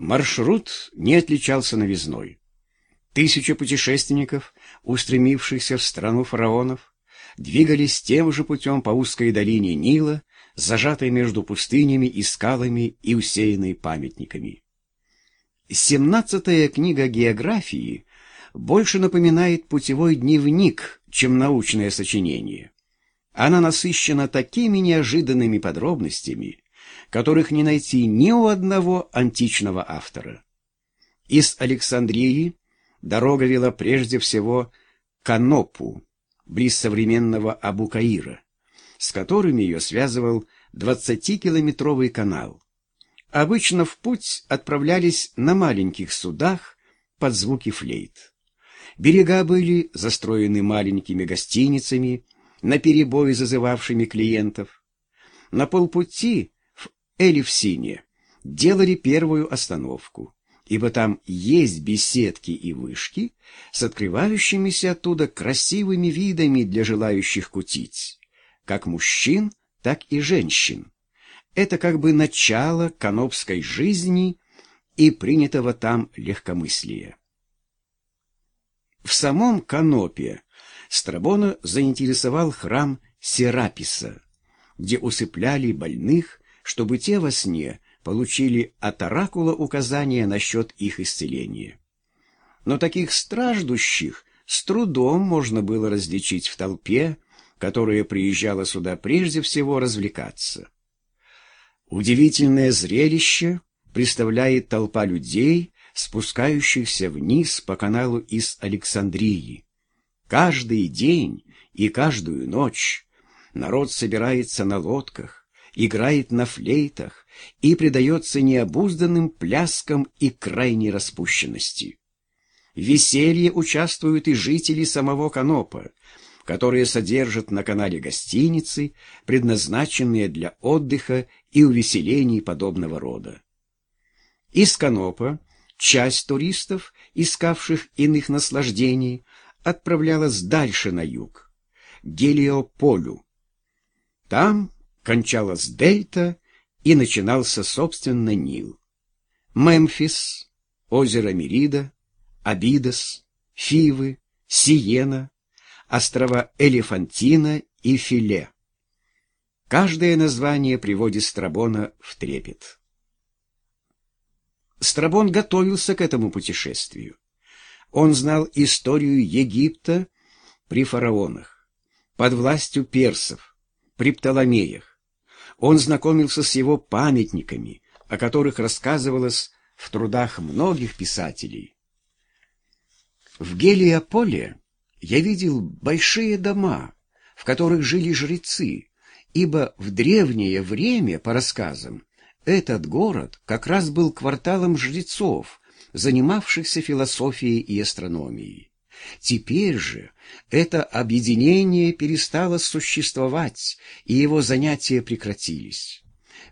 Маршрут не отличался новизной. Тысячи путешественников, устремившихся в страну фараонов, двигались тем же путем по узкой долине Нила, зажатой между пустынями и скалами и усеянной памятниками. Семнадцатая книга географии больше напоминает путевой дневник, чем научное сочинение. Она насыщена такими неожиданными подробностями, которых не найти ни у одного античного автора. Из Александрии дорога вела прежде всего к Анопу, близ современного Абу-Каира, с которым ее связывал 20-километровый канал. Обычно в путь отправлялись на маленьких судах под звуки флейт. Берега были застроены маленькими гостиницами, наперебой зазывавшими клиентов. На полпути Элевсине делали первую остановку, ибо там есть беседки и вышки с открывающимися оттуда красивыми видами для желающих кутить, как мужчин, так и женщин. Это как бы начало канопской жизни и принятого там легкомыслия. В самом Канопе Страбона заинтересовал храм Сераписа, где усыпляли больных, чтобы те во сне получили от оракула указания насчет их исцеления. Но таких страждущих с трудом можно было различить в толпе, которая приезжала сюда прежде всего развлекаться. Удивительное зрелище представляет толпа людей, спускающихся вниз по каналу из Александрии. Каждый день и каждую ночь народ собирается на лодках, играет на флейтах и предается необузданным пляскам и крайней распущенности. В веселье участвуют и жители самого Канопа, которые содержат на канале гостиницы, предназначенные для отдыха и увеселений подобного рода. Из Канопа часть туристов, искавших иных наслаждений, отправлялась дальше на юг, к Гелиополю. Там кончалась дельта и начинался, собственно, Нил. Мемфис, озеро Мерида, Абидос, Фивы, Сиена, острова Элефантина и Филе. Каждое название приводит Страбона в трепет. Страбон готовился к этому путешествию. Он знал историю Египта при фараонах, под властью персов, при Птоломеях. Он знакомился с его памятниками, о которых рассказывалось в трудах многих писателей. В Гелиополе я видел большие дома, в которых жили жрецы, ибо в древнее время, по рассказам, этот город как раз был кварталом жрецов, занимавшихся философией и астрономией. Теперь же это объединение перестало существовать, и его занятия прекратились.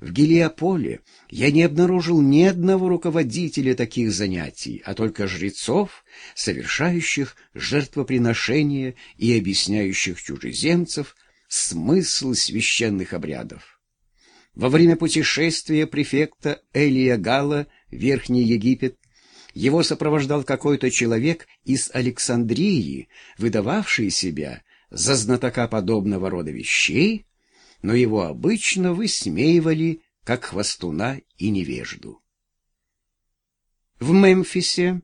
В Гелиополе я не обнаружил ни одного руководителя таких занятий, а только жрецов, совершающих жертвоприношения и объясняющих чужеземцев смысл священных обрядов. Во время путешествия префекта Элия Гала в Верхний Египет его сопровождал какой-то человек из Александрии, выдававший себя за знатока подобного рода вещей, но его обычно высмеивали как хвостуна и невежду. В Мемфисе,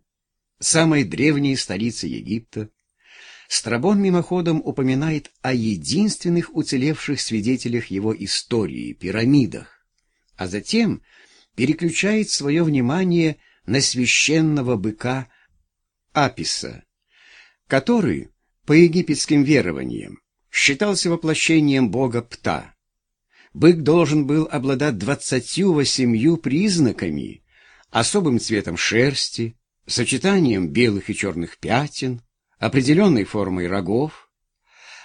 самой древней столице Египта, Страбон мимоходом упоминает о единственных уцелевших свидетелях его истории — пирамидах, а затем переключает свое внимание на священного быка Аписа, который, по египетским верованиям, считался воплощением бога Пта. Бык должен был обладать двадцатью восемью признаками, особым цветом шерсти, сочетанием белых и черных пятен, определенной формой рогов.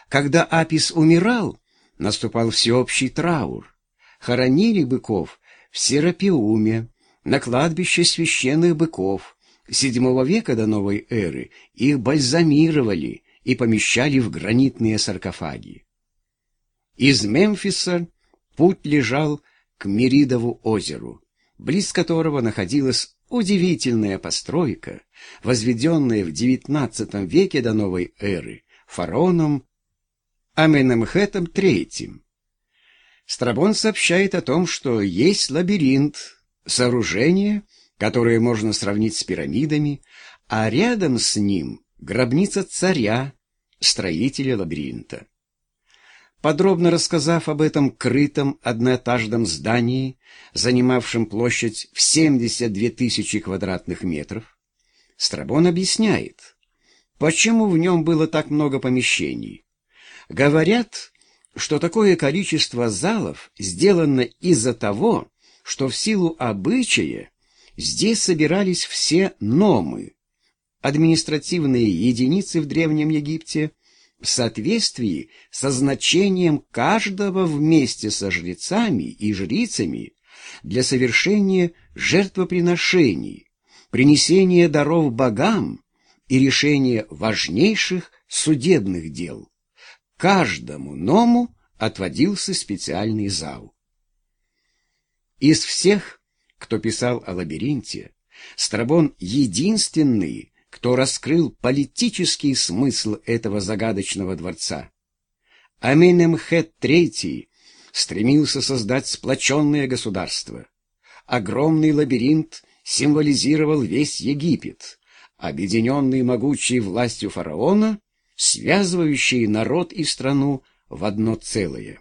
Когда Апис умирал, наступал всеобщий траур. Хоронили быков в Серапиуме, на кладбище священных быков. VII века до новой эры их бальзамировали и помещали в гранитные саркофаги. Из Мемфиса путь лежал к Меридову озеру, близ которого находилась удивительная постройка, возведенная в XIX веке до новой эры фараоном Аменемхетом III. Страбон сообщает о том, что есть лабиринт, сооружение, которое можно сравнить с пирамидами, а рядом с ним гробница царя, строителя лабиринта. Подробно рассказав об этом крытом одноэтажном здании, занимавшем площадь в 72 тысячи квадратных метров, Страбон объясняет, почему в нем было так много помещений. Говорят, что такое количество залов сделано из-за того, что в силу обычая здесь собирались все номы, административные единицы в Древнем Египте, в соответствии со значением каждого вместе со жрецами и жрицами для совершения жертвоприношений, принесения даров богам и решения важнейших судебных дел. Каждому ному отводился специальный зал. Из всех, кто писал о лабиринте, Страбон единственный, кто раскрыл политический смысл этого загадочного дворца. Аменемхет III стремился создать сплоченное государство. Огромный лабиринт символизировал весь Египет, объединенный могучей властью фараона, связывающий народ и страну в одно целое.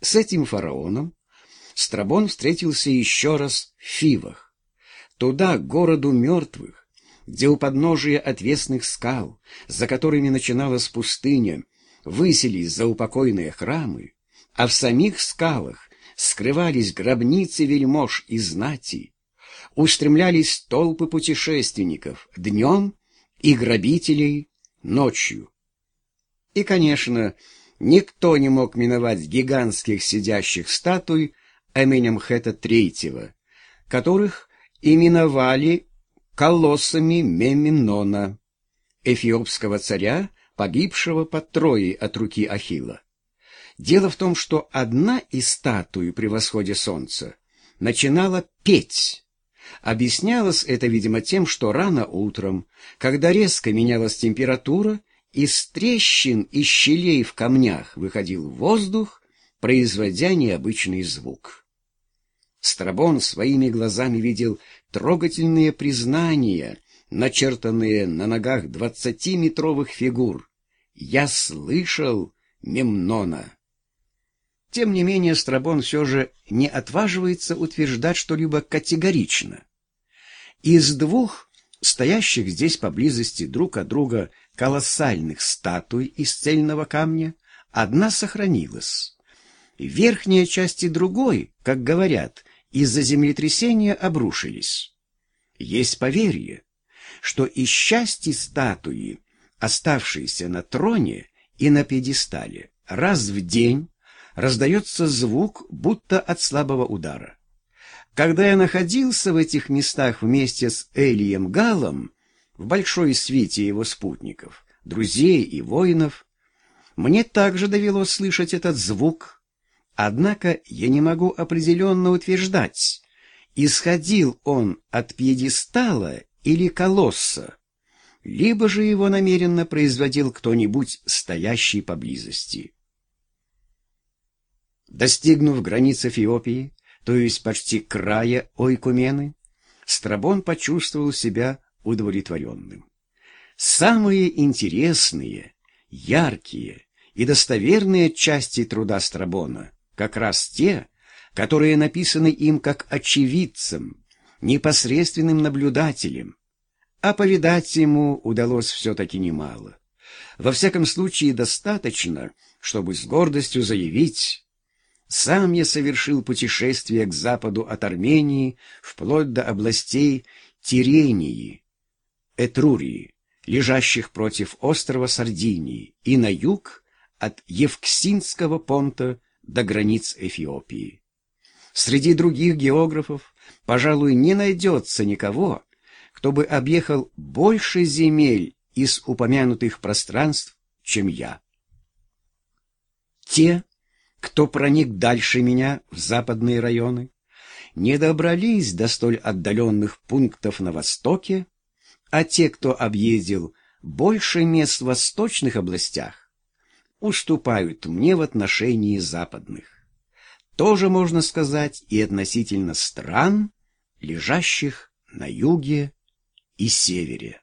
С этим фараоном Страбон встретился еще раз в Фивах. Туда, к городу мертвых, где у подножия отвесных скал, за которыми начиналась пустыня, выселись заупокойные храмы, а в самих скалах скрывались гробницы вельмож и знати, устремлялись толпы путешественников днем и грабителей ночью. И, конечно, никто не мог миновать гигантских сидящих статуй Эменемхета III, которых именовали колоссами Мемнона, эфиопского царя, погибшего под Троей от руки Ахилла. Дело в том, что одна из статуй при восходе солнца начинала петь. Объяснялось это, видимо, тем, что рано утром, когда резко менялась температура, из трещин и щелей в камнях выходил воздух, производя необычный звук. Страбон своими глазами видел трогательные признания, начертанные на ногах двадцатиметровых фигур. «Я слышал Мемнона». Тем не менее, Страбон все же не отваживается утверждать что-либо категорично. Из двух стоящих здесь поблизости друг от друга колоссальных статуй из цельного камня одна сохранилась. Верхняя часть и другой, как говорят, из-за землетрясения обрушились. Есть поверье, что из части статуи, оставшейся на троне и на пьедестале, раз в день раздается звук, будто от слабого удара. Когда я находился в этих местах вместе с Элием Галом, в большой свите его спутников, друзей и воинов, мне также довелось слышать этот звук Однако я не могу определенно утверждать, исходил он от пьедестала или колосса, либо же его намеренно производил кто-нибудь, стоящий поблизости. Достигнув границ Эфиопии, то есть почти края Ойкумены, Страбон почувствовал себя удовлетворенным. Самые интересные, яркие и достоверные части труда Страбона как раз те, которые написаны им как очевидцем, непосредственным наблюдателем, а повидать ему удалось все-таки немало. Во всяком случае, достаточно, чтобы с гордостью заявить, сам я совершил путешествие к западу от Армении вплоть до областей Тирении, Этрурии, лежащих против острова Сардинии, и на юг от Евксинского понта до границ Эфиопии. Среди других географов, пожалуй, не найдется никого, кто бы объехал больше земель из упомянутых пространств, чем я. Те, кто проник дальше меня в западные районы, не добрались до столь отдаленных пунктов на востоке, а те, кто объездил больше мест в восточных областях, уступают мне в отношении западных. Тоже можно сказать и относительно стран, лежащих на юге и севере.